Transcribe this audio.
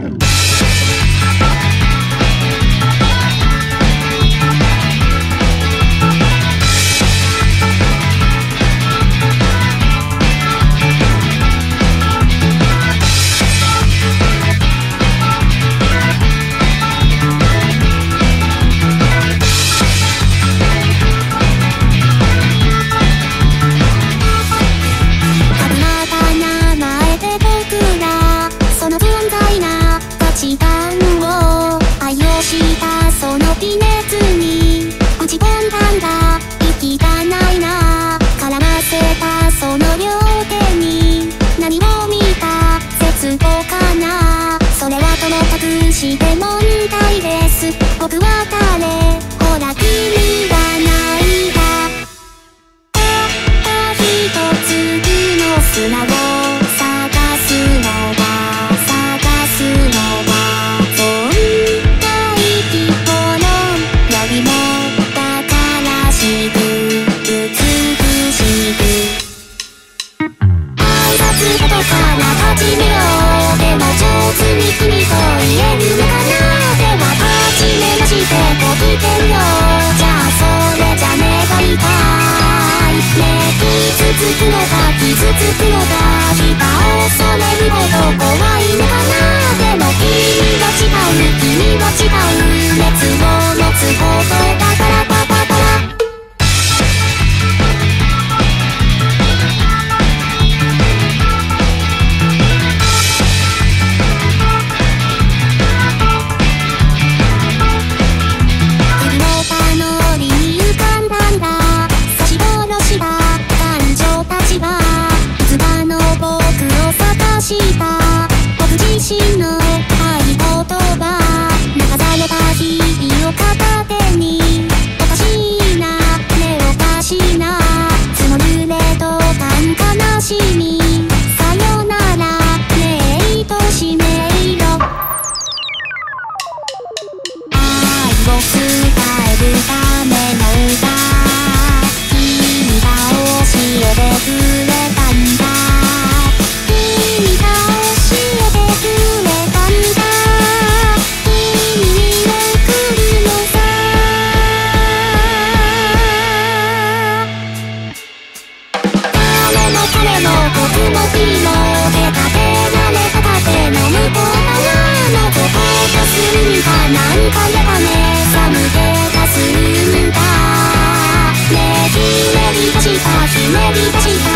し砂を探すのは探すのはそんな生き物よりも宝しく美しく。挨拶とから始めよくのか傷つくのか舌を恐れるほど怖いのかな。でも君は違う君は違う熱を持つことだからした to